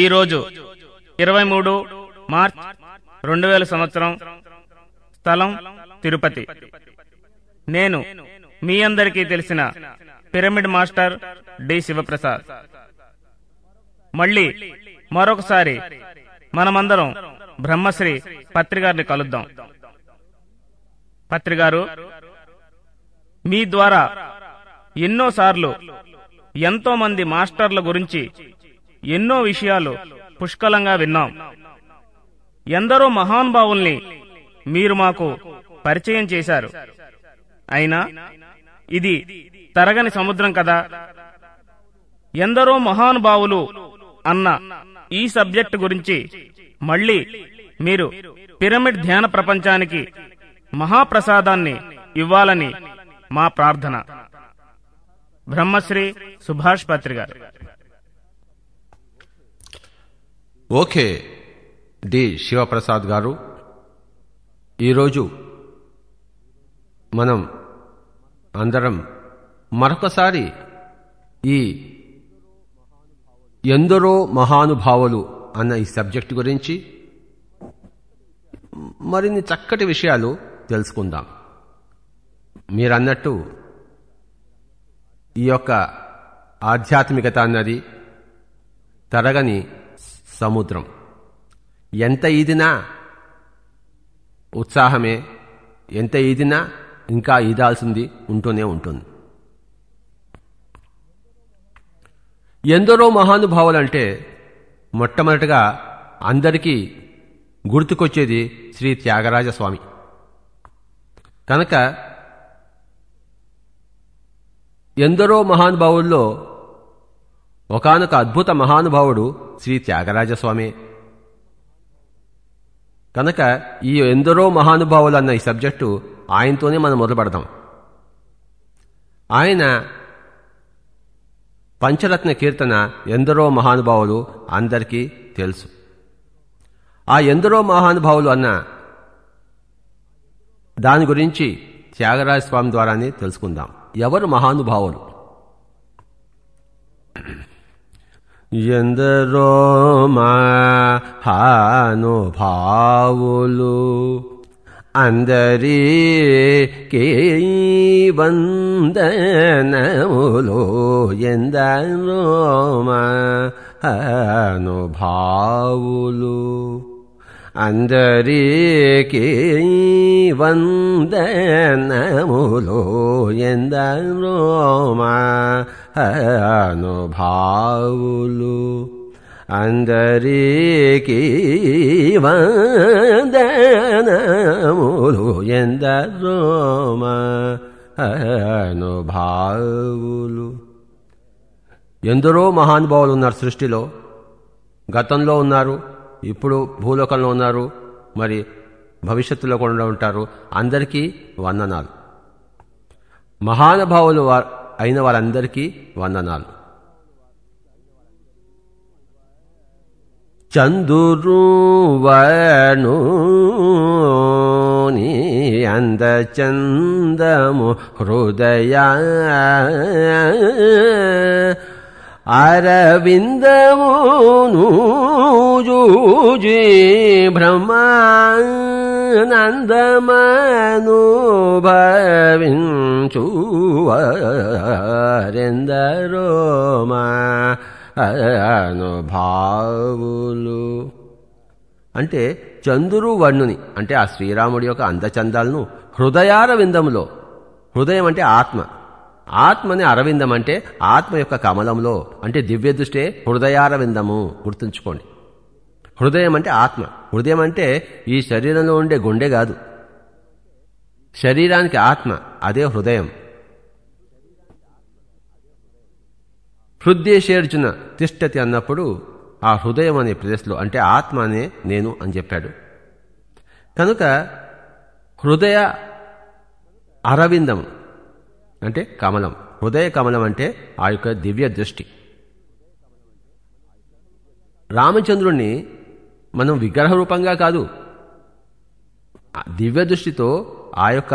ఈరోజు ఇరవై మూడు మార్చ్ రెండు వేల సంవత్సరం స్థలం తిరుపతి. నేను మీ అందరికీ తెలిసిన పిరమిడ్ మాస్టర్ డి శివప్రసాద్. మళ్ళీ మరొకసారి మనమందరం బ్రహ్మశ్రీ పత్రికారిని కలుద్దాం. పత్రికారు మీ ద్వారా ఎన్నోసార్లు ఎంతో మంది మాస్టర్ల గురించి ఎన్నో విషయాలు పుష్కలంగా విన్నాం. ఎందరో మహానుభావుల్ని మీరు మాకు పరిచయం చేశారు. అయినా ఇది తరగని సముద్రం కదా. ఎందరో మహానుభావులు అన్న ఈ సబ్జెక్ట్ గురించి మళ్ళీ మీరు పిరమిడ్ ధ్యాన ప్రపంచానికి మహాప్రసాదాన్ని ఇవ్వాలని మా ప్రార్థన. బ్రహ్మశ్రీ సుభాష్ పత్రి గారు ఓకే డి శివప్రసాద్ గారు. ఈరోజు మనం అందరం మరొకసారి ఈ ఎందరో మహానుభావులు అన్న ఈ సబ్జెక్ట్ గురించి మరిన్ని చక్కటి విషయాలు తెలుసుకుందాం. మీరన్నట్టు ఈ యొక్క ఆధ్యాత్మికత అన్నది తరగని సముద్రం. ఎంత ఈదినా ఉత్సాహమే ఎంత ఈదినా ఇంకా ఈదాల్సింది ఉంటూనే ఉంటుంది. ఎందరో మహానుభావులంటే మొట్టమొదటిగా అందరికీ గుర్తుకొచ్చేది శ్రీ త్యాగరాజ స్వామి కనుక ఎందరో మహానుభావుల్లో ఒకనొక అద్భుత మహానుభావుడు శ్రీ త్యాగరాజస్వామి. కనుక ఈ ఎందరో మహానుభావులు అన్న ఈ సబ్జెక్టు ఆయనతోనే మనం మొదలుపెడదాం. ఆయన పంచరత్న కీర్తన ఎందరో మహానుభావులు అందరికీ తెలుసు. ఆ ఎందరో మహానుభావులు అన్న దాని గురించి త్యాగరాజ స్వామి ద్వారానే తెలుసుకుందాం. ఎవరు మహానుభావులు? ఎందరో మహానుభావులు అందరికీ వందనములు ఎందరో మహానుభావులు అందరికీ వందనములు ఎందరో అనుభావులు అందరికీ వందనములు ఎందరో అనుభావులు ఎందరో మహానుభావులు ఉన్నారు సృష్టిలో గతంలో ఉన్నారు ఇప్పుడు భూలోకంలో ఉన్నారు మరి భవిష్యత్తులో కూడా ఉంటారు. అందరికీ వందనాలు. మహానుభావులు అయిన వారందరికీ వందనాలు. చందురువను నీ అంద చందము హృదయ అరవిందమును జూజీ బ్రహ్మానందమను భవించువరెందరో అనుభావులు అంటే చందురు వర్ణుని అంటే ఆ శ్రీరాముడి యొక్క అందచందాలను హృదయార విందములో హృదయం అంటే ఆత్మ. ఆత్మని అరవిందం అంటే ఆత్మ యొక్క కమలంలో అంటే దివ్య దృష్టే హృదయారవిందము. గుర్తుంచుకోండి. హృదయం అంటే ఆత్మ. హృదయం అంటే ఈ శరీరంలో ఉండే గుండె కాదు. శరీరానికి ఆత్మ అదే హృదయం. హృదయేషేర్జున తిష్టతి అన్నప్పుడు ఆ హృదయం అనే ప్రదేశంలో అంటే ఆత్మ అనే నేను అని చెప్పాడు. కనుక హృదయ అరవిందం అంటే కమలం. హృదయ కమలం అంటే ఆ యొక్క దివ్య దృష్టి. రామచంద్రుణ్ణి మనం విగ్రహ రూపంగా కాదు దివ్య దృష్టితో ఆ యొక్క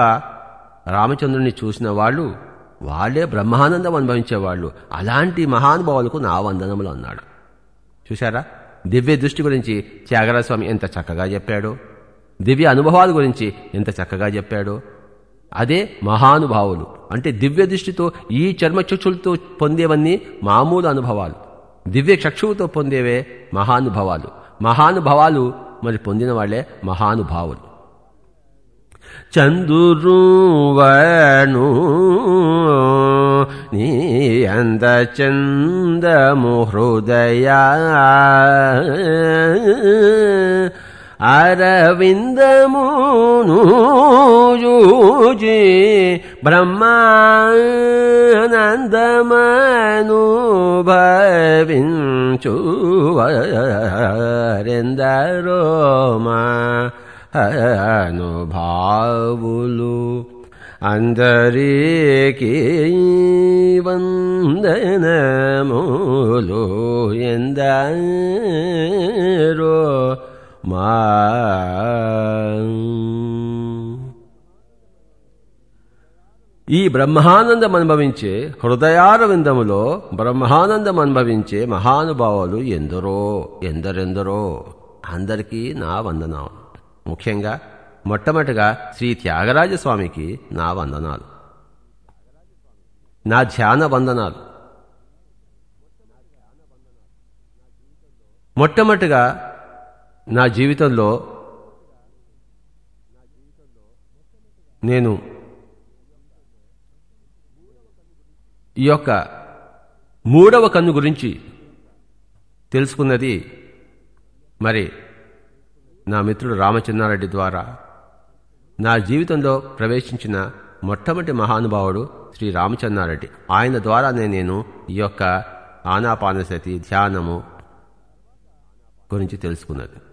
రామచంద్రుణ్ణి చూసిన వాళ్ళు వాళ్ళే బ్రహ్మానందం అనుభవించేవాళ్ళు అలాంటి మహానుభావులకు నా వందనములు అన్నాడు. చూశారా? దివ్య దృష్టి గురించి త్యాగరాజస్వామి ఎంత చక్కగా చెప్పాడో. దివ్య అనుభవాల గురించి ఎంత చక్కగా చెప్పాడో. అదే మహానుభావులు. అంటే దివ్య దృష్టితో ఈ చర్మచక్షులతో పొందేవన్నీ మామూలు అనుభవాలు. దివ్య చక్షువుతో పొందేవే మహానుభవాలు. మహానుభవాలు మరి పొందిన వాళ్ళే మహానుభావులు. చందురువను నీ అంద చందము హృదయ జూజి బ్రహ్మానందమను భవించు వరెందరో మా అనుభావులు అందరికీ వందనములు ఎందరో మా ఈ బ్రహ్మానందం అనుభవించే హృదయారవిందములో బ్రహ్మానందం అనుభవించే మహానుభావులు ఎందరో ఎందరెందరో? అందరికీ నా వందనాలు. ముఖ్యంగా మొట్టమొదటిగా శ్రీ త్యాగరాజ స్వామికి నా వందనాలు. నా ధ్యాన వందనాలు. మొట్టమొదటిగా నా జీవితంలో నేను ఈ యొక్క మూడవ కన్ను గురించి తెలుసుకున్నది మరి నా మిత్రుడు రామచంద్రారెడ్డి ద్వారా. నా జీవితంలో ప్రవేశించిన మొట్టమొదటి మహానుభావుడు శ్రీ రామచంద్రారెడ్డి. ఆయన ద్వారానే నేను ఈ యొక్క ఆనాపానసతి ధ్యానము గురించి తెలుసుకున్నది.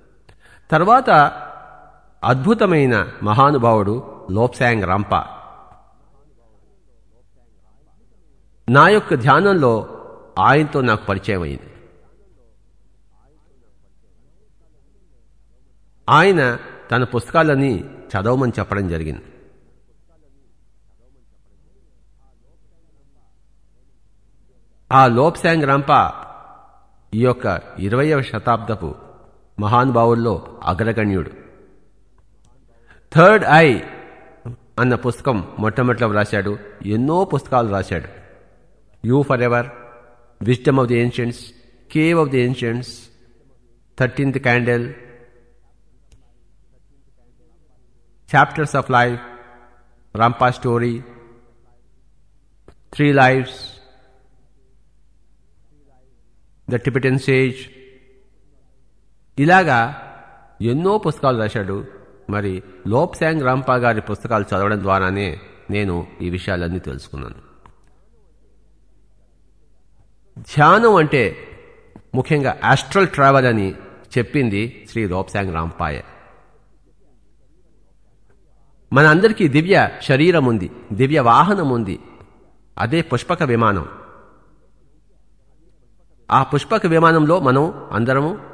తర్వాత అద్భుతమైన మహానుభావుడు లోప్సాంగ్ రంప. నా యొక్క ధ్యానంలో ఆయనతో నాకు పరిచయం అయింది. ఆయన తన పుస్తకాలని చదవమని చెప్పడం జరిగింది. ఆ లోప్సాంగ్ రంప ఈ యొక్క ఇరవయవ శతాబ్దపు మహానుభావుల్లో అగ్రగణ్యుడు. థర్డ్ ఐ అన్న పుస్తకం మొట్టమొదటిలో రాశాడు ఎన్నో పుస్తకాలు రాశాడు you forever wisdom of the ancients cave of the ancients thirteenth candle chapters of life Rampa story three lifes the Tibetan sage ఇలాగా ఎన్నో పుస్తకాలు రాశాడు. మరి లోప్సాంగ్ రాంపా గారి పుస్తకాలు చదవడం ద్వారానే నేను ఈ విషయాలన్నీ తెలుసుకున్నాను. ధ్యానం అంటే ముఖ్యంగా ఆస్ట్రల్ ట్రావెల్ అని చెప్పింది శ్రీ లోప్సాంగ్ రాంపాయ. మన అందరికీ దివ్య శరీరం ఉంది దివ్య వాహనం ఉంది. అదే పుష్పక విమానం. ఆ పుష్పక విమానంలో మనం అందరము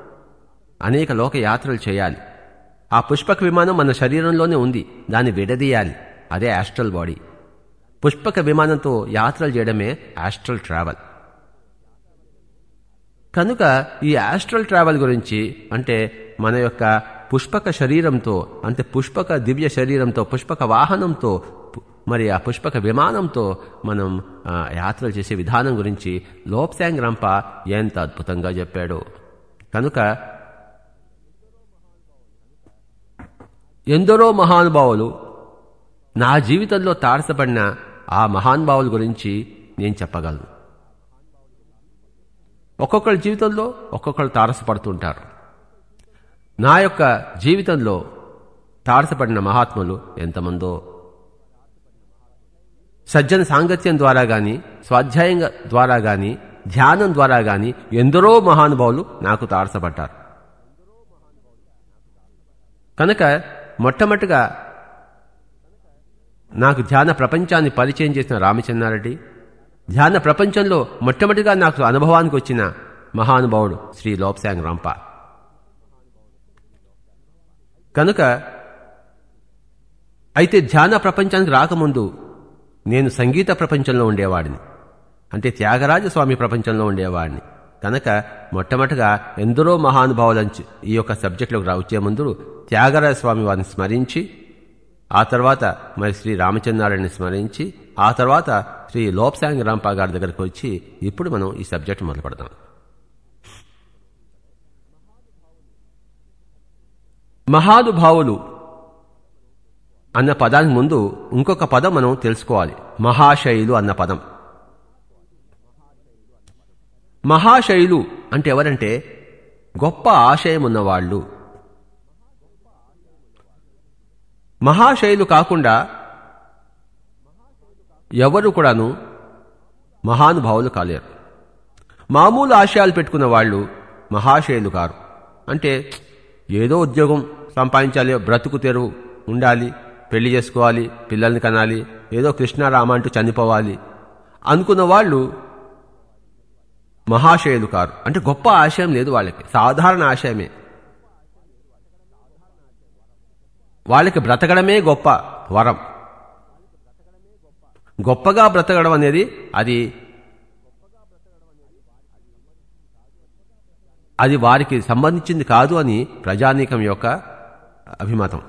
అనేక లోక యాత్రలు చేయాలి. ఆ పుష్పక విమానం మన శరీరంలోనే ఉంది. దాన్ని విడదీయాలి. అదే ఆస్ట్రల్ బాడీ. పుష్పక విమానంతో యాత్రలు చేయడమే ఆస్ట్రల్ ట్రావెల్. కనుక ఈ ఆస్ట్రల్ ట్రావెల్ గురించి అంటే మన యొక్క పుష్పక శరీరంతో అంటే పుష్పక దివ్య శరీరంతో పుష్పక వాహనంతో మరి ఆ పుష్పక విమానంతో మనం యాత్రలు చేసే విధానం గురించి లోప్సాంగ్ రంప ఎంత అద్భుతంగా చెప్పాడు. కనుక ఎందరో మహానుభావులు నా జీవితంలో తారసపడిన ఆ మహానుభావుల గురించి నేను చెప్పగలను. ఒక్కొక్కరి జీవితంలో ఒక్కొక్కరు తారసపడుతుంటారు. నా యొక్క జీవితంలో తారసపడిన మహాత్ములు ఎంతమందో. సజ్జన సాంగత్యం ద్వారా కానీ స్వాధ్యాయం ద్వారా కానీ ధ్యానం ద్వారా కానీ ఎందరో మహానుభావులు నాకు తారసపడ్డారు. కనుక మొట్టమొదటిగా నాకు ధ్యాన ప్రపంచాన్ని పరిచయం చేసిన రామచంద్రారెడ్డి ధ్యాన ప్రపంచంలో మొట్టమొదటిగా నాకు అనుభవానికి వచ్చిన మహానుభావుడు శ్రీ లోప్సాంగ్ రాంప. కనుక అయితే ధ్యాన ప్రపంచానికి రాకముందు నేను సంగీత ప్రపంచంలో ఉండేవాడిని. అంటే త్యాగరాజ స్వామి ప్రపంచంలో ఉండేవాడిని. కనుక మొట్టమొదటిగా ఎందరో మహానుభావులంచి ఈ యొక్క సబ్జెక్టులోకి వచ్చే ముందు త్యాగరాజ స్వామి వారిని స్మరించి ఆ తర్వాత మరి శ్రీ రామచంద్రారాయణని స్మరించి ఆ తర్వాత శ్రీ లోప్సాంగ్ రాంపా గారి దగ్గరకు వచ్చి ఇప్పుడు మనం ఈ సబ్జెక్ట్ మొదలు పెడదాం. మహానుభావులు అన్న పదానికి ముందు ఇంకొక పదం మనం తెలుసుకోవాలి. మహాశైలు అన్న పదం. మహాశైలు అంటే ఎవరంటే గొప్ప ఆశయమున్నవాళ్ళు. మహాశైలు కాకుండా ఎవరు కూడాను మహానుభావులు కాలేరు. మామూలు ఆశయాలు పెట్టుకున్న వాళ్ళు మహాశైలు కారు. అంటే ఏదో ఉద్యోగం సంపాదించాలి బ్రతుకు తెరువు ఉండాలి పెళ్ళి చేసుకోవాలి పిల్లల్ని కనాలి ఏదో కృష్ణారామ అంటూ చనిపోవాలి అనుకున్న వాళ్ళు మహాశయులు కారు. అంటే గొప్ప ఆశయం లేదు వాళ్ళకి. సాధారణ ఆశయమే. వాళ్ళకి బ్రతకడమే గొప్ప వరం. గొప్పగా బ్రతకడం అనేది అది అది వారికి సంబంధించింది కాదు అని ప్రజానీకం యొక్క అభిమతం.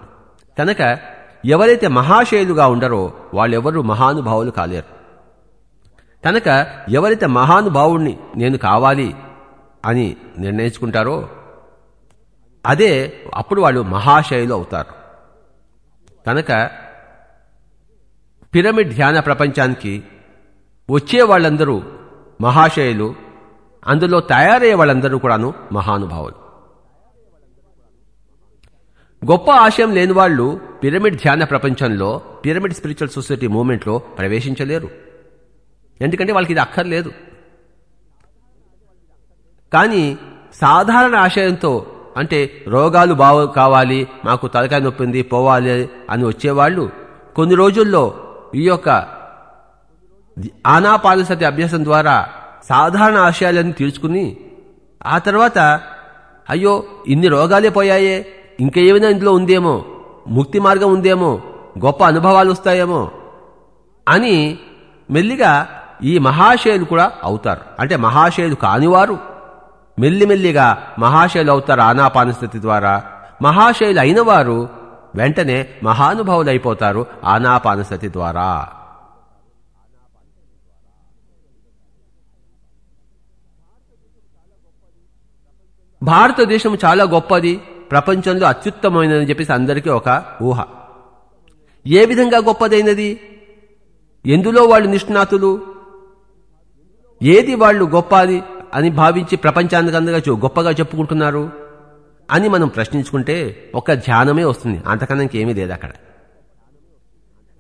కనుక ఎవరైతే మహాశైలుగా ఉండరో వాళ్ళెవరూ మహానుభావులు కాలేరు. కనుక ఎవరైతే మహానుభావుణ్ణి నేను కావాలి అని నిర్ణయించుకుంటారో అదే అప్పుడు వాళ్ళు మహాశైలు అవుతారు. కనుక పిరమిడ్ ధ్యాన ప్రపంచానికి వచ్చే వాళ్ళందరూ మహాశైలు అందులో తయారయ్యే వాళ్ళందరూ కూడాను మహానుభావులు. గొప్ప ఆశయం లేని వాళ్ళు పిరమిడ్ ధ్యాన ప్రపంచంలో పిరమిడ్ స్పిరిచువల్ సొసైటీ మూవ్మెంట్లో ప్రవేశించలేరు. ఎందుకంటే వాళ్ళకి ఇది అక్కర్లేదు. కానీ సాధారణ ఆశయంతో అంటే రోగాలు బాగు కావాలి మాకు తలకాయ నొప్పింది పోవాలి అని వచ్చేవాళ్ళు కొన్ని రోజుల్లో ఈ యొక్క ఆనాపానసతి అభ్యాసం ద్వారా సాధారణ ఆశయాలను తీర్చుకుని ఆ తర్వాత అయ్యో ఇన్ని రోగాలే పోయాయే ఇంకేమైనా ఇందులో ఉందేమో ముక్తి మార్గం ఉందేమో గొప్ప అనుభవాలు వస్తాయేమో అని మెల్లిగా ఈ మహాశయులు కూడా అవుతారు. అంటే మహాశయులు కానివారు. మెల్లిమెల్లిగా మహాశయులు అవుతారు ఆనాపానస్థితి ద్వారా. మహాశయులు అయిన వారు వెంటనే మహానుభావులు అయిపోతారు ఆనాపానస్థితి ద్వారా. భారతదేశం చాలా గొప్పది. ప్రపంచంలో అత్యుత్తమైనదని చెప్పేసి అందరికీ ఒక ఊహ. ఏ విధంగా గొప్పదైనది? ఎందులో వాళ్ళు నిష్ణాతులు? ఏది వాళ్ళు గొప్పది అని భావించి ప్రపంచానికందగా గొప్పగా చెప్పుకుంటున్నారు? అని మనం ప్రశ్నించుకుంటే ఒక ధ్యానమే వస్తుంది. అంతకన్నా ఇంకేమీ లేదు అక్కడ.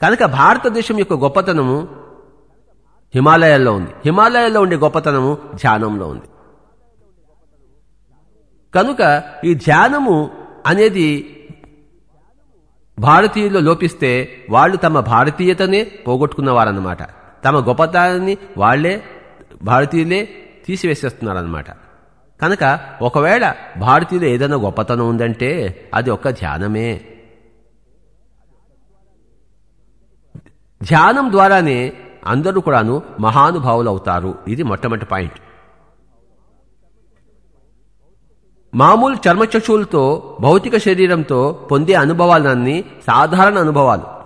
కనుక భారతదేశం యొక్క గొప్పతనము హిమాలయాల్లో ఉంది. హిమాలయాల్లో ఉండే గొప్పతనము ధ్యానంలో ఉంది. కనుక ఈ ధ్యానము అనేది భారతీయుల్లో లోపిస్తే వాళ్ళు తమ భారతీయతనే పోగొట్టుకున్నవారన్నమాట తమ గొప్పతనాన్ని వాళ్ళే భారతీయులే తీసివేసేస్తున్నారన్నమాట. కనుక ఒకవేళ భారతీయులు ఏదైనా గొప్పతనం ఉందంటే అది ఒక్క ధ్యానమే. ధ్యానం ద్వారానే అందరూ కూడాను మహానుభావులు అవుతారు ఇది మొట్టమొదటి పాయింట్. మామూలు చర్మచక్షువులతో భౌతిక శరీరంతో పొందే అనుభవాలన్నీ సాధారణ అనుభవాలు.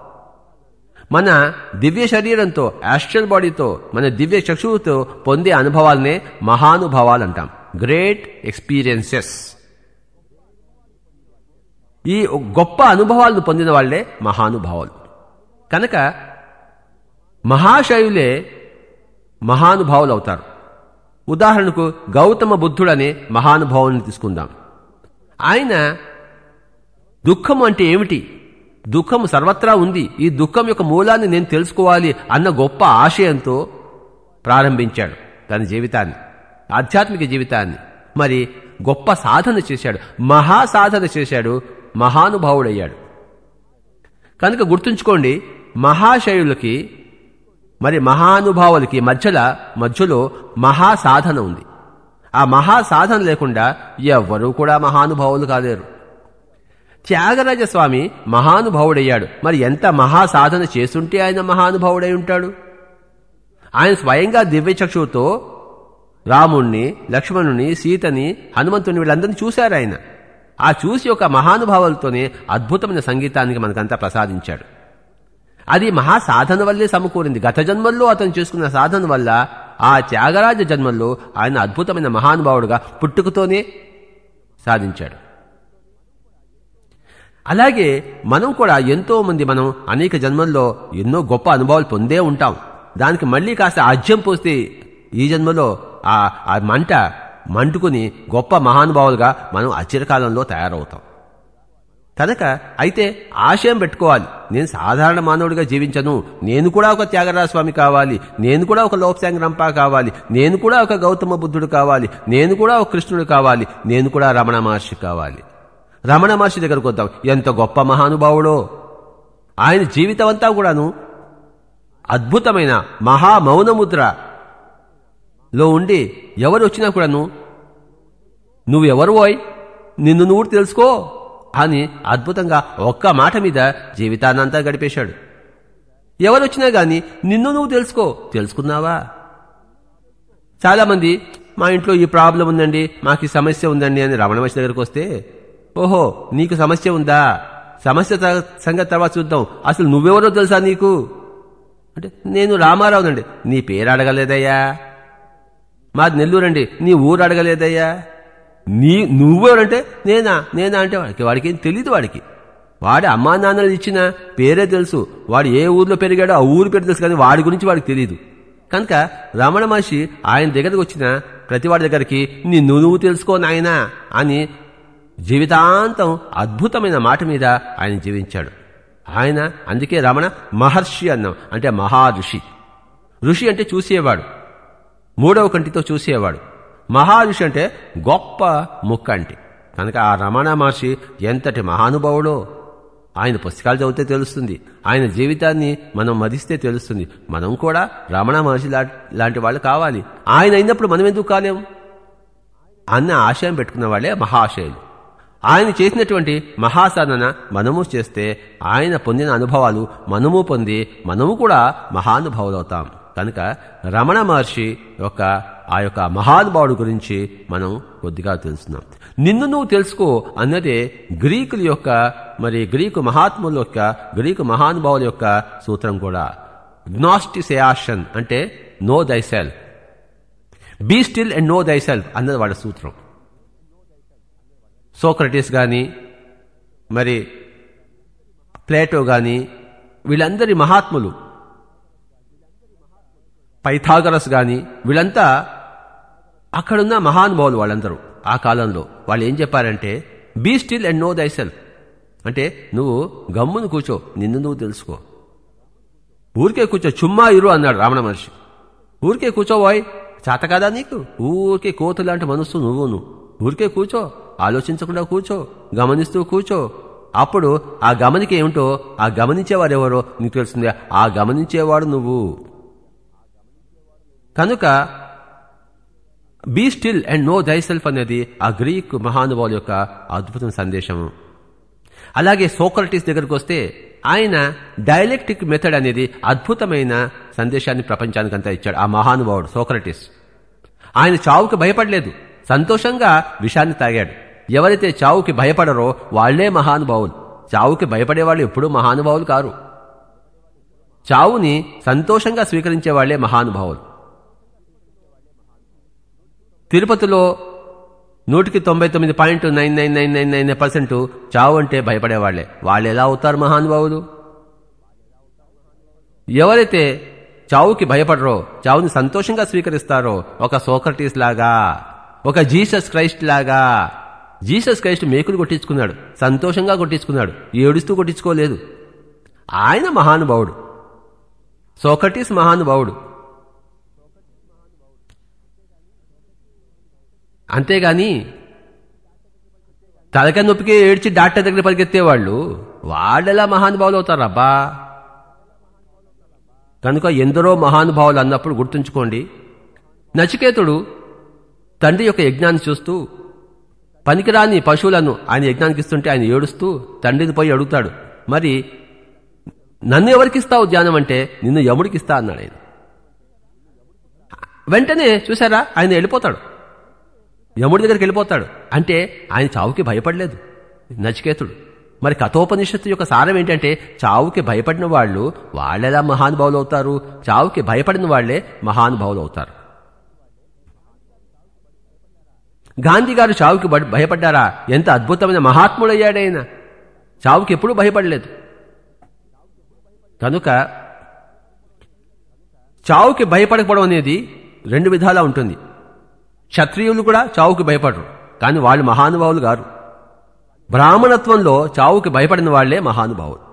మన దివ్య శరీరంతో యాస్ట్రల్ బాడీతో మన దివ్య చక్షువుతో పొందే అనుభవాలనే మహానుభవాలు అంటాం గ్రేట్ ఎక్స్పీరియన్సెస్ ఈ గొప్ప అనుభవాలను పొందిన వాళ్ళే మహానుభావులు. కనుక మహాశయులే మహానుభావులు అవుతారు ఉదాహరణకు గౌతమ బుద్ధుడనే మహానుభావుని తీసుకుందాం. ఆయన దుఃఖం అంటే ఏమిటి? దుఃఖం సర్వత్రా ఉంది. ఈ దుఃఖం యొక్క మూలాన్ని నేను తెలుసుకోవాలి అన్న గొప్ప ఆశయంతో ప్రారంభించాడు తన జీవితాన్ని ఆధ్యాత్మిక జీవితాన్ని. మరి గొప్ప సాధన చేశాడు. మహా సాధన చేశాడు. మహానుభావుడయ్యాడు. కనుక గుర్తుంచుకోండి మహాశయులకి మరి మహానుభావులకి మధ్యల మధ్యలో మహాసాధన ఉంది. ఆ మహాసాధన లేకుండా ఎవ్వరూ కూడా మహానుభావులు కాలేరు. త్యాగరాజ స్వామి మహానుభావుడయ్యాడు. మరి ఎంత మహాసాధన చేస్తుంటే ఆయన మహానుభావుడై ఉంటాడు? ఆయన స్వయంగా దివ్యచక్షువుతో రాముణ్ణి లక్ష్మణుని సీతని హనుమంతుని వీళ్ళందరినీ చూశారు ఆయన. ఆ చూసి ఒక మహానుభావులతోనే అద్భుతమైన సంగీతానికి మనకంతా ప్రసాదించాడు. అది మహాసాధన వల్లే సమకూరింది. గత జన్మల్లో అతను చేసుకున్న సాధన వల్ల ఆ త్యాగరాజ జన్మల్లో ఆయన అద్భుతమైన మహానుభావుడుగా పుట్టుకతోనే సాధించాడు. అలాగే మనం కూడా ఎంతో మంది మనం అనేక జన్మల్లో ఎన్నో గొప్ప అనుభవాలు పొందే ఉంటాం. దానికి మళ్ళీ కాస్త ఆజ్యం పోస్తే ఈ జన్మలో ఆ ఆ మంట మంటుకుని గొప్ప మహానుభావులుగా మనం అచిరకాలంలో తయారవుతాం. కనుక అయితే ఆశయం పెట్టుకోవాలి. నేను సాధారణ మానవుడిగా జీవించను. నేను కూడా ఒక త్యాగరాజ స్వామి కావాలి. నేను కూడా ఒక లోక్సాంగ్ కావాలి. నేను కూడా ఒక గౌతమ బుద్ధుడు కావాలి. నేను కూడా ఒక కృష్ణుడు కావాలి. నేను కూడా రమణ మహర్షి కావాలి. రమణ మహర్షి దగ్గరకు వద్దాం. ఎంత గొప్ప మహానుభావుడో. ఆయన జీవితం అంతా కూడాను అద్భుతమైన మహామౌనముద్రలో ఉండి ఎవరు వచ్చినా కూడాను నువ్వెవరు ఓయ్? నిన్ను నువ్వు తెలుసుకో అని అద్భుతంగా ఒక్క మాట మీద జీవితాన్నంతా గడిపేశాడు. ఎవరొచ్చినా గాని నిన్ను నువ్వు తెలుసుకో. తెలుసుకున్నావా? చాలామంది మా ఇంట్లో ఈ ప్రాబ్లం ఉందండి మాకు ఈ సమస్య ఉందండి అని రమణ మహర్షి దగ్గరకు వస్తే ఓహో నీకు సమస్య ఉందా? సమస్య త- సంగతి తర్వాత చూద్దాం. అసలు నువ్వెవరో తెలుసా నీకు? అంటే నేను రామారావునండి నీ పేరు అడగలేదయ్యా. మాది నెల్లూరండి నీ ఊరు అడగలేదయ్యా. నీ నువ్వెవరంటే నేనా? నేనా అంటే వాడికి వాడికి ఏం తెలియదు వాడికి. వాడి అమ్మా నాన్నలు ఇచ్చిన పేరే తెలుసు. వాడు ఏ ఊర్లో పెరిగాడో ఆ ఊరు పేరు తెలుసు కానీ వాడి గురించి వాడికి తెలియదు కనుక రమణ మహర్షి ఆయన దగ్గరకు వచ్చిన ప్రతి వాడి దగ్గరికి నిన్ను నువ్వు తెలుసుకో నాయనా అని జీవితాంతం అద్భుతమైన మాట మీద ఆయన జీవించాడు. ఆయన అందుకే రమణ మహర్షి అన్నాం అంటే మహా ఋషి ఋషి అంటే చూసేవాడు. మూడవ కంటితో చూసేవాడు. మహాఋషి అంటే గొప్ప ముక్క అంటే కనుక ఆ రమణ మహర్షి ఎంతటి మహానుభావుడో. ఆయన పుస్తకాలు చదివితే తెలుస్తుంది. ఆయన జీవితాన్ని మనం మదిస్తే తెలుస్తుంది. మనం కూడా రమణ మహర్షి లాంటి వాళ్ళు కావాలి. ఆయన అయినప్పుడు మనం ఎందుకు కాలేం? అన్న ఆశయం పెట్టుకున్న వాళ్ళే మహాశయులు ఆయన చేసినటువంటి మహాసాధన మనము చేస్తే ఆయన పొందిన అనుభవాలు మనము పొంది మనము కూడా మహానుభావులవుతాం. కనుక రమణ మహర్షి యొక్క ఆ యొక్క మహానుభావుడు గురించి మనం కొద్దిగా తెలుసున్నాం నిన్ను నువ్వు తెలుసుకో అన్నదే గ్రీకుల యొక్క మరి గ్రీకు మహాత్ముల యొక్క గ్రీకు మహానుభావుల యొక్క సూత్రం కూడా. గ్నాస్టిసేయాషన్ అంటే know thyself be still and know thyself అన్నది వాళ్ళ సూత్రం. సోక్రటీస్ కానీ మరి ప్లేటో కానీ వీళ్ళందరి మహాత్ములు పైథాగరస్ కానీ వీళ్ళంతా అక్కడున్న మహానుభావులు వాళ్ళందరూ. ఆ కాలంలో వాళ్ళు ఏం చెప్పారంటే be still and know thyself అంటే నువ్వు గమ్మును కూర్చో నిన్ను నువ్వు తెలుసుకో. ఊరికే కూర్చో చుమ్మా ఇరు అన్నాడు రావణ మహర్షి. ఊరికే కూర్చోబోయ్ చేత కాదా నీకు? ఊరికే కోతు లాంటి మనస్సు నువ్వు నువ్వు ఊరికే కూర్చో ఆలోచించకుండా కూర్చో గమనిస్తూ కూర్చో. అప్పుడు ఆ గమనిక ఏమిటో ఆ గమనించేవాడు ఎవరో నీకు తెలుస్తుంది. ఆ గమనించేవాడు నువ్వు. కనుక be still and know thyself అనేది ఆ గ్రీక్ మహానుభావుల యొక్క అద్భుతం సందేశము అలాగే సోక్రటీస్ దగ్గరకు వస్తే ఆయన డైలెక్టిక్ మెథడ్ అనేది అద్భుతమైన సందేశాన్ని ప్రపంచానికంతా ఇచ్చాడు. ఆ మహానుభావుడు సోక్రటీస్. ఆయన చావుకు భయపడలేదు. సంతోషంగా విషాన్ని తాగాడు. ఎవరైతే చావుకి భయపడరో వాళ్ళే మహానుభావులు. చావుకి భయపడే వాళ్ళు ఎప్పుడూ మహానుభావులు కారు. చావుని సంతోషంగా స్వీకరించే వాళ్ళే మహానుభావులు. తిరుపతిలో నూటికి తొంభై తొమ్మిది point nine nine nine nine nine percent చావు అంటే భయపడేవాళ్ళే వాళ్ళు ఎలా అవుతారు మహానుభావులు? ఎవరైతే చావుకి భయపడరో చావుని సంతోషంగా స్వీకరిస్తారో ఒక సోక్రటీస్ లాగా ఒక జీసస్ క్రైస్ట్ లాగా జీసస్ క్రైస్ట్ మేకులు కొట్టించుకున్నాడు సంతోషంగా కొట్టించుకున్నాడు ఏడుస్తూ కొట్టించుకోలేదు. ఆయన మహానుభావుడు. సోకటీస్ మహానుభావుడు. అంతేగాని తలక నొప్పికి ఏడ్చి డాక్టర్ దగ్గర పరిగెత్తేవాళ్ళు వాళ్ళెలా మహానుభావులు అవుతారబ్బా? కనుక ఎందరో మహానుభావులు అన్నప్పుడు గుర్తుంచుకోండి నచికేతుడు తండ్రి యొక్క యజ్ఞాన్ని చూస్తూ పనికిరాని పశువులను ఆయన యజ్ఞానికి ఇస్తుంటే ఆయన ఏడుస్తూ తండ్రిని పోయి అడుగుతాడు మరి నన్ను ఎవరికిస్తావు ధ్యానం అంటే నిన్ను యముడికిస్తా అన్నాడు ఆయన. వెంటనే చూసారా ఆయన వెళ్ళిపోతాడు. యముడి దగ్గరికి వెళ్ళిపోతాడు. అంటే ఆయన చావుకి భయపడలేదు నచికేతుడు. మరి కథోపనిషత్తు యొక్క సారం ఏంటంటే చావుకి భయపడిన వాళ్ళు వాళ్ళెలా మహానుభావులు అవుతారు చావుకి భయపడిన వాళ్ళే మహానుభావులు అవుతారు గాంధీ గారు చావుకి భయపడ్డారా? ఎంత అద్భుతమైన మహాత్ముడయ్యాడైన. చావుకి ఎప్పుడూ భయపడలేదు. కనుక చావుకి భయపడకపోవడం అనేది రెండు విధాలా ఉంటుంది. క్షత్రియులు కూడా చావుకి భయపడరు. కానీ వాళ్ళు మహానుభావులు గారు. బ్రాహ్మణత్వంలో చావుకి భయపడిన వాళ్ళే మహానుభావులు.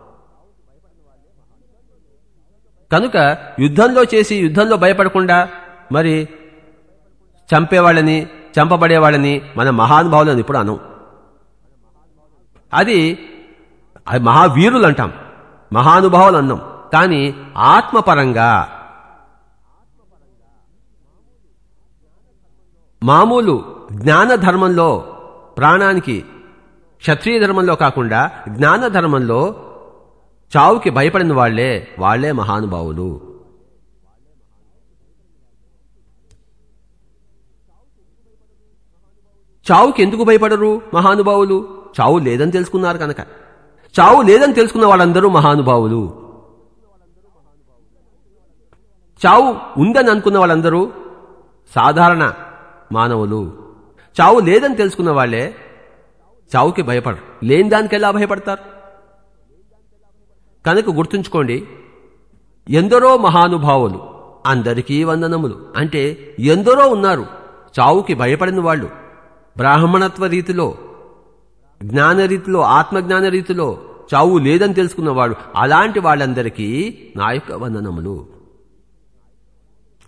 కనుక యుద్ధంలో చేసి యుద్ధంలో భయపడకుండా మరి చంపేవాళ్ళని చంపబడేవాళ్ళని మన మహానుభావులని ఇప్పుడు అనం. అది అది మహావీరులు అంటాం మహానుభావులు అన్నాం కానీ ఆత్మపరంగా మామూలు జ్ఞాన ధర్మంలో ప్రాణానికి క్షత్రియ ధర్మంలో కాకుండా జ్ఞాన ధర్మంలో చావుకి భయపడిన వాళ్ళే వాళ్ళే మహానుభావులు. చావుకి ఎందుకు భయపడరు మహానుభావులు? చావు లేదని తెలుసుకున్నారు కనుక. చావు లేదని తెలుసుకున్న వాళ్ళందరూ మహానుభావులు. చావు ఉందని అనుకున్న వాళ్ళందరూ సాధారణ మానవులు. చావు లేదని తెలుసుకున్న వాళ్ళే చావుకి భయపడరు. లేని దానికి ఎలా భయపడతారు? కనుక గుర్తుంచుకోండి ఎందరో మహానుభావులు అందరికీ వందనములు. అంటే ఎందరో ఉన్నారు చావుకి భయపడిన వాళ్ళు. బ్రాహ్మణత్వ రీతిలో జ్ఞాన రీతిలో ఆత్మజ్ఞాన రీతిలో చావు లేదని తెలుసుకున్నవాడు అలాంటి వాళ్ళందరికీ నా యొక్క వందనములు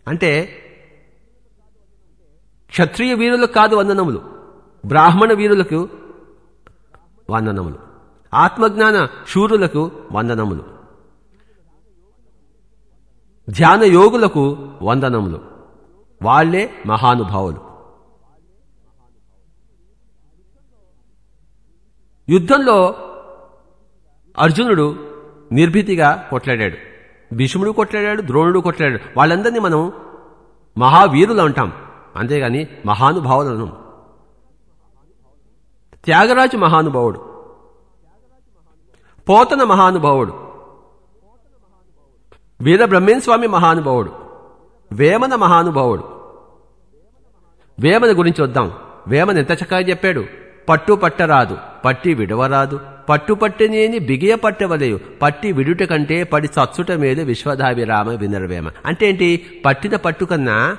అంటే క్షత్రియ వీరులకు కాదు వందనములు బ్రాహ్మణ వీరులకు వందనములు ఆత్మజ్ఞాన శూరులకు వందనములు ధ్యాన యోగులకు వందనములు వాళ్ళే మహానుభావులు. యుద్ధంలో అర్జునుడు నిర్భీతిగా కొట్లాడాడు. భీష్ముడు కొట్లాడాడు ద్రోణుడు కొట్లాడాడు. వాళ్ళందరినీ మనం మహావీరులు అంటాం. అంతేగాని మహానుభావులను. త్యాగరాజు మహానుభావుడు. పోతన మహానుభావుడు. వీరబ్రహ్మేణస్వామి మహానుభావుడు. వేమన మహానుభావుడు. వేమన గురించి వద్దాం. వేమన ఎంత చక్కగా చెప్పాడు. పట్టు పట్టరాదు పట్టి విడవరాదు. పట్టు పట్టనేని బిగియ పట్టవలేయు పట్టి విడుట కంటే పడి చచ్చుట మీద విశ్వధాభిరామ వినరవేమ. అంటే ఏంటి? పట్టిన పట్టు కన్నా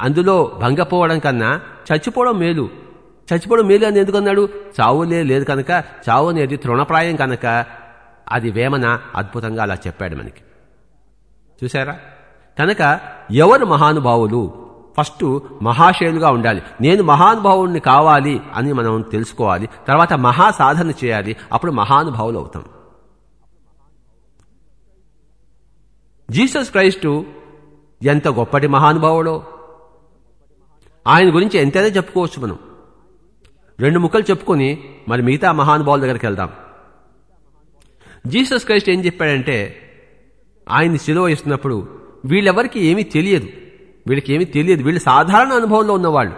అందులో భంగపోవడం కన్నా చచ్చిపోవడం మేలు. చచ్చిపోవడం మేలు అని ఎందుకన్నాడు చావులే లేదు కనుక చావు అనేది తృణప్రాయం కనుక అది వేమన అద్భుతంగా అలా చెప్పాడు మనకి. చూసారా కనుక ఎవరు మహానుభావులు? ఫస్ట్ మహాశయులుగా ఉండాలి. నేను మహానుభావుడిని కావాలి అని మనం తెలుసుకోవాలి. తర్వాత మహా సాధన చేయాలి. అప్పుడు మహానుభావులు అవుతాం. జీసస్ క్రైస్టు ఎంత గొప్పటి మహానుభావుడో? ఆయన గురించి ఎంతైనా చెప్పుకోవచ్చు మనం. రెండు ముక్కలు చెప్పుకొని మరి మిగతా మహానుభావుల దగ్గరికి వెళ్దాం. జీసస్ క్రైస్ట్ ఏం చెప్పాడంటే ఆయన్ని సిలువ ఇస్తున్నప్పుడు వీళ్ళెవరికి ఏమీ తెలియదు. వీళ్ళకి ఏమీ తెలియదు. వీళ్ళు సాధారణ అనుభవంలో ఉన్నవాళ్ళు.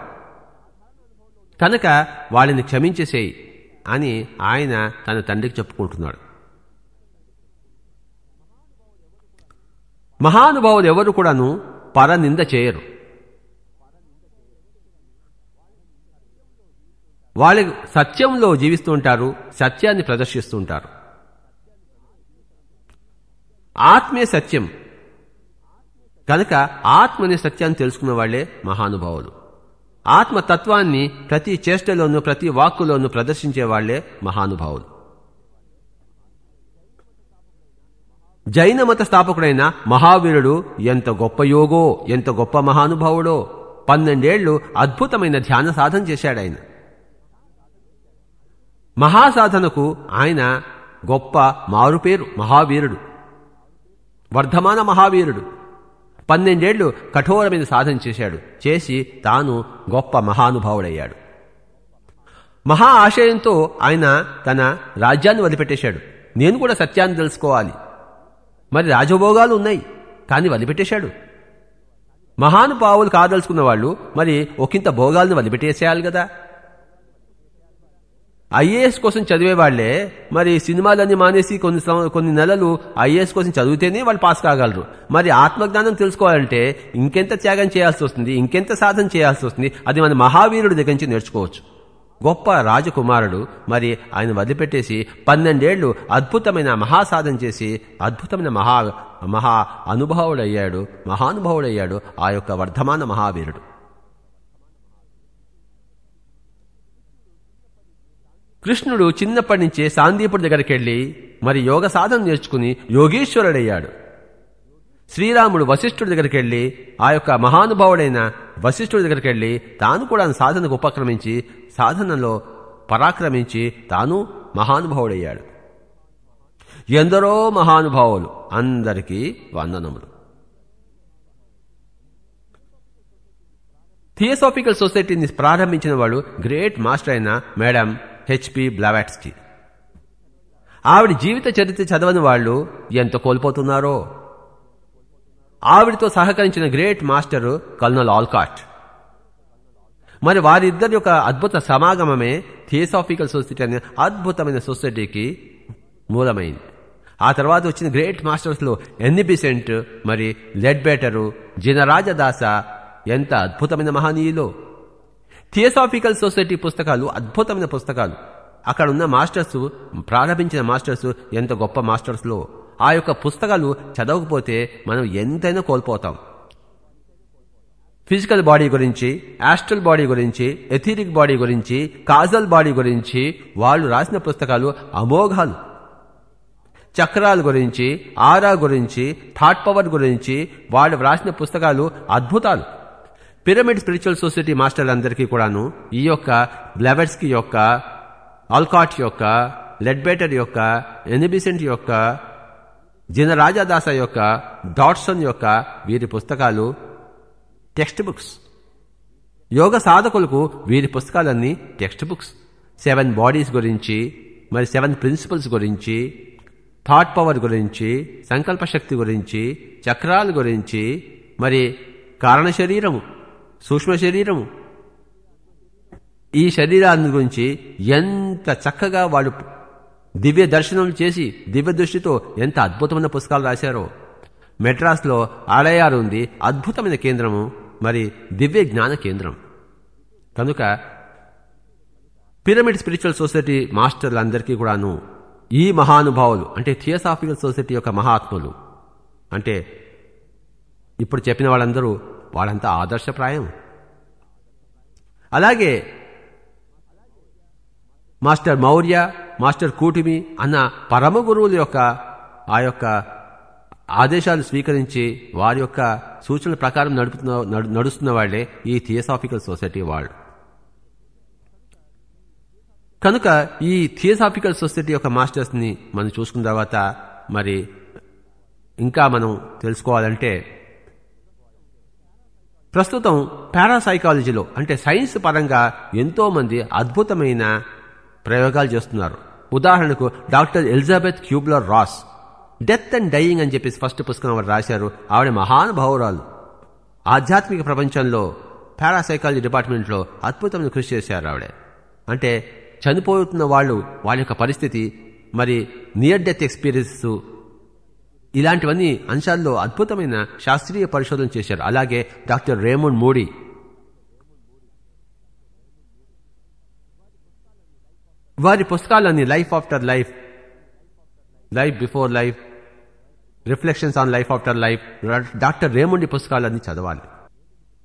కనుక వాళ్ళని క్షమించేసేయి అని ఆయన తన తండ్రికి చెప్పుకుంటున్నాడు. మహానుభావులు ఎవరు కూడాను పరనింద చేయరు. వాళ్ళు సత్యంలో జీవిస్తూ ఉంటారు సత్యాన్ని ప్రదర్శిస్తూ ఉంటారు సత్యం కనుక ఆత్మని సత్యాన్ని తెలుసుకున్న వాళ్ళే మహానుభావులు. ఆత్మతత్వాన్ని ప్రతి చేష్టలోనూ ప్రతి వాక్కులోనూ ప్రదర్శించే వాళ్ళే మహానుభావులు. జైన మత స్థాపకుడైన మహావీరుడు ఎంత గొప్ప యోగో ఎంత గొప్ప మహానుభావుడో. పన్నెండేళ్ళు అద్భుతమైన ధ్యాన సాధన చేశాడు ఆయన. మహాసాధనకు ఆయన గొప్ప మారుపేరు మహావీరుడు. వర్ధమాన మహావీరుడు. పన్నెండేళ్ళు కఠోరమైన సాధన చేశాడు. చేసి తాను గొప్ప మహానుభావుడయ్యాడు. మహా ఆశయంతో ఆయన తన రాజ్యాన్ని వదిలిపెట్టేశాడు. నేను కూడా సత్యాన్ని తెలుసుకోవాలి. మరి రాజభోగాలు ఉన్నాయి కానీ వదిలిపెట్టేశాడు. మహానుభావులు కాదలుచుకున్న వాళ్ళు మరి ఒకంత భోగాలను వదిలిపెట్టేసేయాలి కదా. ఐఏఎస్ కోసం చదివే వాళ్ళే మరి సినిమాలన్నీ మానేసి కొన్ని కొన్ని నెలలు ఐఏఎస్ కోసం చదివితేనే వాళ్ళు పాస్ కాగలరు. మరి ఆత్మజ్ఞానం తెలుసుకోవాలంటే ఇంకెంత త్యాగం చేయాల్సి వస్తుంది ఇంకెంత సాధన చేయాల్సి వస్తుంది అది మన మహావీరుడి దగ్గర నుంచి నేర్చుకోవచ్చు. గొప్ప రాజకుమారుడు మరి ఆయన వదిలిపెట్టేసి పన్నెండేళ్ళు అద్భుతమైన మహాసాధన చేసి అద్భుతమైన మహా మహా అనుభవుడయ్యాడు మహానుభావుడయ్యాడు ఆ యొక్క వర్ధమాన మహావీరుడు. కృష్ణుడు చిన్నప్పటి నుంచే సాందీపుడి దగ్గరికి వెళ్ళి మరి యోగ సాధన నేర్చుకుని యోగీశ్వరుడయ్యాడు. శ్రీరాముడు వశిష్ఠుడి దగ్గరికి వెళ్ళి ఆ యొక్క మహానుభావుడైన వశిష్ఠుడి దగ్గరికి వెళ్ళి తాను కూడా సాధనకు ఉపక్రమించి సాధనలో పరాక్రమించి తాను మహానుభావుడయ్యాడు. ఎందరో మహానుభావులు అందరికీ వందనములు. థియోసాఫికల్ సొసైటీని ప్రారంభించిన వాడు గ్రేట్ మాస్టర్ అయిన మేడం హెచ్పి బ్లావాట్స్కి. ఆవిడ జీవిత చరిత్ర చదవని వాళ్ళు ఎంత కోల్పోతున్నారో. ఆవిడతో సహకరించిన గ్రేట్ మాస్టర్ కల్నల్ ఆల్కాట్. మరి వారిద్దరి యొక్క అద్భుత సమాగమమే థియోసాఫికల్ సొసైటీ అనే అద్భుతమైన సొసైటీకి మూలమైంది. ఆ తర్వాత వచ్చిన గ్రేట్ మాస్టర్స్లో ఎన్నిబిసెంట్ మరి లెడ్ బేటరు జినరాజదాస ఎంత అద్భుతమైన మహనీయులు. థియోసాఫికల్ సొసైటీ పుస్తకాలు అద్భుతమైన పుస్తకాలు. అక్కడ ఉన్న మాస్టర్స్ ప్రారంభించిన మాస్టర్స్ ఎంత గొప్ప మాస్టర్స్లో. ఆ యొక్క పుస్తకాలు చదవకపోతే మనం ఎంతైనా కోల్పోతాం. ఫిజికల్ బాడీ గురించి యాస్ట్రల్ బాడీ గురించి ఎథీరిక్ బాడీ గురించి కాజల్ బాడీ గురించి వాళ్ళు రాసిన పుస్తకాలు అమోఘాలు. చక్రాల గురించి ఆరా గురించి థాట్ పవర్ గురించి వాళ్ళు వ్రాసిన పుస్తకాలు అద్భుతాలు. పిరమిడ్ స్పిరిచువల్ సొసైటీ మాస్టర్లందరికీ కూడాను ఈ యొక్క బ్లెవెట్స్కి యొక్క ఆల్కాట్ యొక్క లెడ్బేటర్ యొక్క ఎనిబిసెంట్ యొక్క జినరాజదాస యొక్క డాట్సన్ యొక్క వీరి పుస్తకాలు టెక్స్ట్ బుక్స్ యోగ సాధకులకు వీరి పుస్తకాలన్నీ టెక్స్ట్ బుక్స్ సెవెన్ బాడీస్ గురించి మరి సెవెన్ ప్రిన్సిపల్స్ గురించి థాట్ పవర్ గురించి సంకల్ప శక్తి గురించి చక్రాల గురించి మరి కారణ శరీరము. సూక్ష్మ శరీరము. ఈ శరీరాన్ని గురించి ఎంత చక్కగా వాళ్ళు దివ్య దర్శనం చేసి దివ్య దృష్టితో ఎంత అద్భుతమైన పుస్తకాలు రాశారో. మెడ్రాస్లో ఆలయారు ఉంది అద్భుతమైన కేంద్రము మరి దివ్య జ్ఞాన కేంద్రం. కనుక పిరమిడ్ స్పిరిచువల్ సొసైటీ మాస్టర్లందరికీ కూడాను ఈ మహానుభావులు అంటే థియోసాఫికల్ సొసైటీ యొక్క మహాత్ములు అంటే ఇప్పుడు చెప్పిన వాళ్ళందరూ వాళ్ళంతా ఆదర్శప్రాయం. అలాగే మాస్టర్ మౌర్య మాస్టర్ కూటిమి అన్న పరమ గురువుల యొక్క ఆ యొక్క ఆదేశాలు స్వీకరించి వారి యొక్క సూచనల ప్రకారం నడుపుతున్న నడుస్తున్న వాళ్ళే ఈ థియోసాఫికల్ సొసైటీ వాళ్ళు. కనుక ఈ థియోసాఫికల్ సొసైటీ యొక్క మాస్టర్స్ని మనం చూసుకున్న తర్వాత మరి ఇంకా మనం తెలుసుకోవాలంటే ప్రస్తుతం పారాసైకాలజీలో అంటే సైన్స్ పరంగా ఎంతోమంది అద్భుతమైన ప్రయోగాలు చేస్తున్నారు. ఉదాహరణకు doctor Elizabeth Kubler Ross death and dying అని చెప్పేసి ఫస్ట్ పుస్తకం ఆవిడ రాశారు. ఆవిడ మహానుభావురాలు. ఆధ్యాత్మిక ప్రపంచంలో పారాసైకాలజీ డిపార్ట్మెంట్లో అద్భుతమైన కృషి చేశారు ఆవిడ. అంటే చనిపోతున్న వాళ్ళు వాళ్ళ యొక్క పరిస్థితి మరి నియర్ డెత్ ఎక్స్పీరియన్స్ ఇలాంటివన్నీ అంశాల్లో అద్భుతమైన శాస్త్రీయ పరిశోధన చేశారు. అలాగే డాక్టర్ రేమండ్ మోడీ. వారి పుస్తకాలన్నీ life after life life before life reflections on life after life doctor రేమండి పుస్తకాలన్నీ చదవాలి.